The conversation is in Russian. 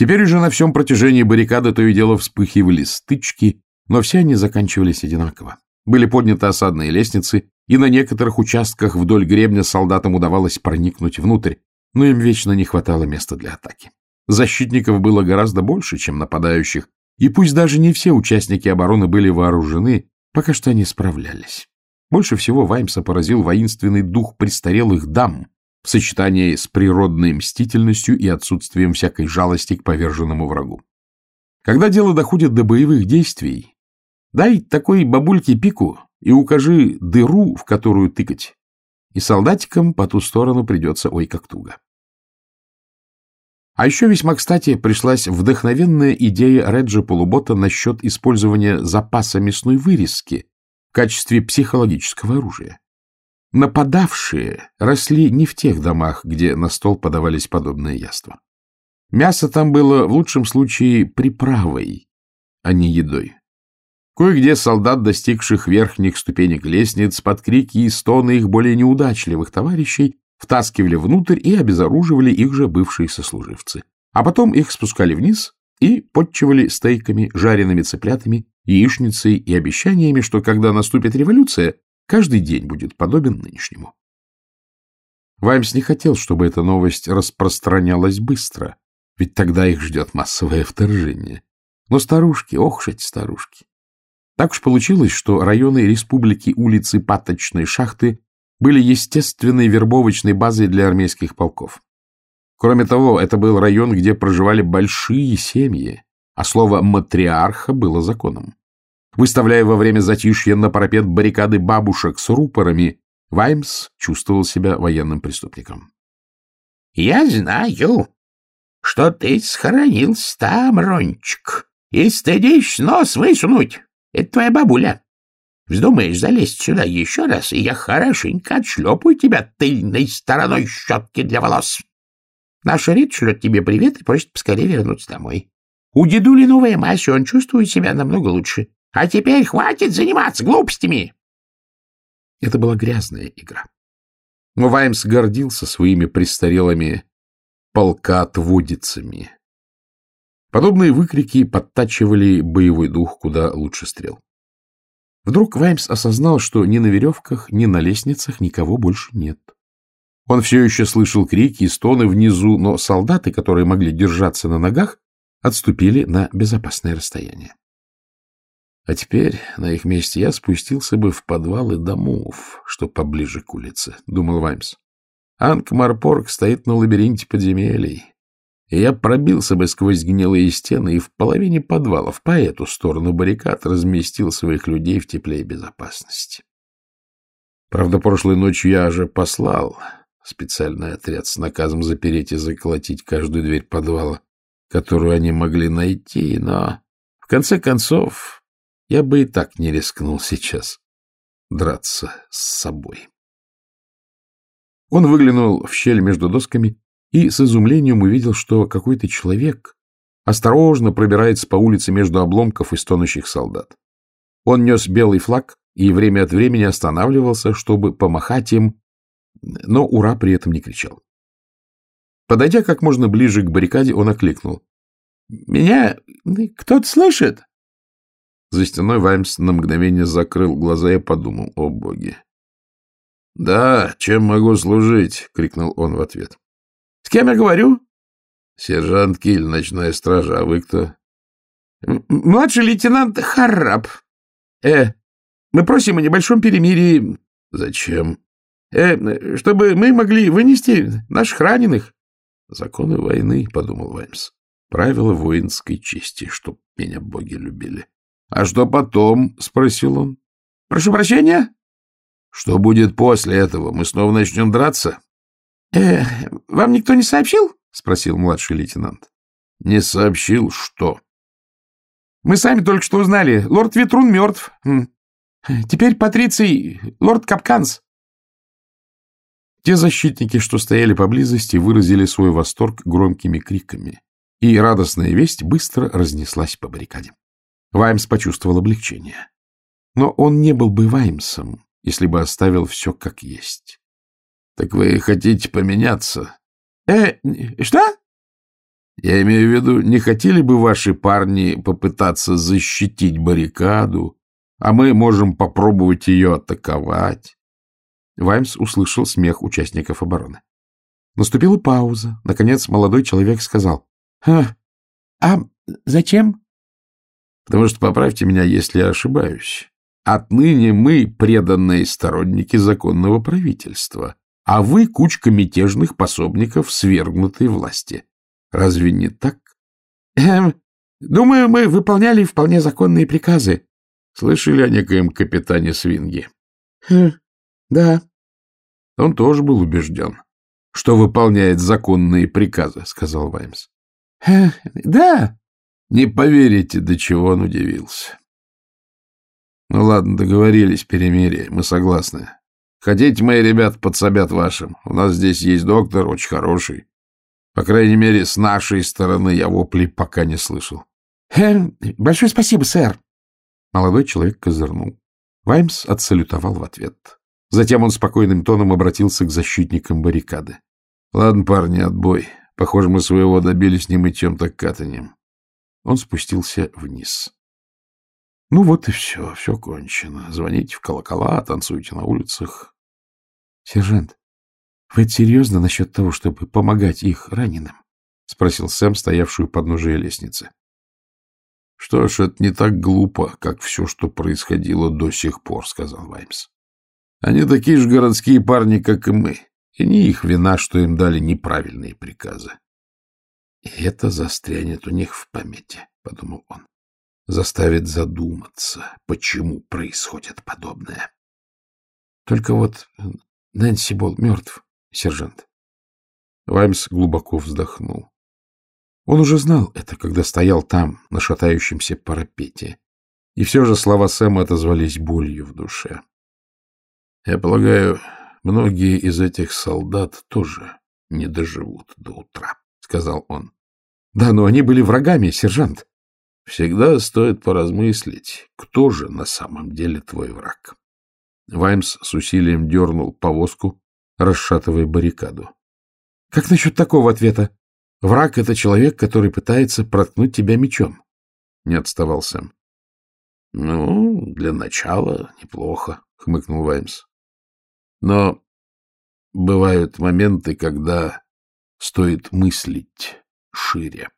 Теперь уже на всем протяжении баррикады то и дело вспыхивали стычки, но все они заканчивались одинаково. Были подняты осадные лестницы, и на некоторых участках вдоль гребня солдатам удавалось проникнуть внутрь, но им вечно не хватало места для атаки. Защитников было гораздо больше, чем нападающих, и пусть даже не все участники обороны были вооружены, пока что они справлялись. Больше всего Ваймса поразил воинственный дух престарелых дам в сочетании с природной мстительностью и отсутствием всякой жалости к поверженному врагу. Когда дело доходит до боевых действий, дай такой бабульке пику и укажи дыру, в которую тыкать, и солдатикам по ту сторону придется ой как туго. А еще весьма кстати пришлась вдохновенная идея Реджа Полубота насчет использования запаса мясной вырезки в качестве психологического оружия. Нападавшие росли не в тех домах, где на стол подавались подобные яства. Мясо там было в лучшем случае приправой, а не едой. Кое-где солдат, достигших верхних ступенек лестниц, под крики и стоны их более неудачливых товарищей, втаскивали внутрь и обезоруживали их же бывшие сослуживцы. А потом их спускали вниз и подчивали стейками, жареными цыплятами, яичницей и обещаниями, что когда наступит революция, каждый день будет подобен нынешнему. Ваймс не хотел, чтобы эта новость распространялась быстро, ведь тогда их ждет массовое вторжение. Но старушки, ох эти старушки! Так уж получилось, что районы республики улицы Паточной шахты были естественной вербовочной базой для армейских полков. Кроме того, это был район, где проживали большие семьи, а слово «матриарха» было законом. Выставляя во время затишья на парапет баррикады бабушек с рупорами, Ваймс чувствовал себя военным преступником. — Я знаю, что ты схоронился там, Рончик, и стыдишь нос высунуть. Это твоя бабуля. Вздумаешь залезть сюда еще раз, и я хорошенько отшлепаю тебя тыльной стороной щетки для волос. Наша Рит шлет тебе привет и просит поскорее вернуться домой. У дедули новая мазь, он чувствует себя намного лучше. А теперь хватит заниматься глупостями. Это была грязная игра. Ваймс гордился своими престарелыми полкоотводицами, Подобные выкрики подтачивали боевой дух куда лучше стрел. Вдруг Ваймс осознал, что ни на веревках, ни на лестницах никого больше нет. Он все еще слышал крики и стоны внизу, но солдаты, которые могли держаться на ногах, отступили на безопасное расстояние. А теперь на их месте я спустился бы в подвалы домов, что поближе к улице, — думал Ваймс. Анк-Марпорг стоит на лабиринте подземелий и я пробился бы сквозь гнилые стены и в половине подвалов по эту сторону баррикад разместил своих людей в тепле и безопасности. Правда, прошлой ночью я же послал специальный отряд с наказом запереть и заколотить каждую дверь подвала, которую они могли найти, но в конце концов я бы и так не рискнул сейчас драться с собой. Он выглянул в щель между досками и с изумлением увидел, что какой-то человек осторожно пробирается по улице между обломков и стонущих солдат. Он нес белый флаг и время от времени останавливался, чтобы помахать им, но «Ура!» при этом не кричал. Подойдя как можно ближе к баррикаде, он окликнул. — Меня кто-то слышит? За стеной Ваймс на мгновение закрыл глаза и подумал, о боги. — Да, чем могу служить? — крикнул он в ответ. — С кем я говорю? — Сержант Киль, ночная стража. А вы кто? — Младший лейтенант Харраб. Э, мы просим о небольшом перемирии. — Зачем? Э, чтобы мы могли вынести наших раненых. — Законы войны, — подумал Ваймс. Правила воинской чести, чтоб меня боги любили. — А что потом? — спросил он. — Прошу прощения? — Что будет после этого? Мы снова начнем драться? — Э, вам никто не сообщил? — спросил младший лейтенант. — Не сообщил что? — Мы сами только что узнали. Лорд Ветрун мертв. Теперь Патриций, лорд Капканс. Те защитники, что стояли поблизости, выразили свой восторг громкими криками, и радостная весть быстро разнеслась по баррикаде. Ваймс почувствовал облегчение. Но он не был бы Ваймсом, если бы оставил все как есть. — Так вы хотите поменяться? — Э, что? Я имею в виду, не хотели бы ваши парни попытаться защитить баррикаду, а мы можем попробовать ее атаковать? Ваймс услышал смех участников обороны. Наступила пауза. Наконец молодой человек сказал. — А зачем? — Потому что, поправьте меня, если я ошибаюсь, отныне мы преданные сторонники законного правительства, а вы кучка мятежных пособников свергнутой власти. Разве не так? Эм, думаю, мы выполняли вполне законные приказы. Слышали о некоем капитане Свинге? Хм, да. Он тоже был убежден, что выполняет законные приказы, сказал Ваймс. Э, да. Не поверите, до чего он удивился. Ну ладно, договорились, перемирие, мы согласны. Хотите, мои ребята подсобят вашим. У нас здесь есть доктор, очень хороший. По крайней мере, с нашей стороны я вопли пока не слышал. Э, — Большое спасибо, сэр. Молодой человек козырнул. Ваймс отсалютовал в ответ. Затем он спокойным тоном обратился к защитникам баррикады. — Ладно, парни, отбой. Похоже, мы своего добились не мытьем, так катанием. Он спустился вниз. Ну вот и все, все кончено. Звоните в колокола, танцуйте на улицах. — Сержант, вы серьезно насчет того, чтобы помогать их раненым? — спросил Сэм, стоявшую под подножия лестницы. — Что ж, это не так глупо, как все, что происходило до сих пор, — сказал Ваймс. — Они такие же городские парни, как и мы, и не их вина, что им дали неправильные приказы. — И это застрянет у них в памяти, — подумал он заставит задуматься, почему происходит подобное. Только вот Нэнси Бол мертв, сержант. Ваймс глубоко вздохнул. Он уже знал это, когда стоял там, на шатающемся парапете. И все же слова Сэма отозвались болью в душе. Я полагаю, многие из этих солдат тоже не доживут до утра, — сказал он. — Да, но они были врагами, сержант. Всегда стоит поразмыслить, кто же на самом деле твой враг. Ваймс с усилием дернул повозку, расшатывая баррикаду. — Как насчет такого ответа? Враг — это человек, который пытается проткнуть тебя мечом. Не отставал Сэм. — Ну, для начала неплохо, — хмыкнул Ваймс. — Но бывают моменты, когда стоит мыслить шире.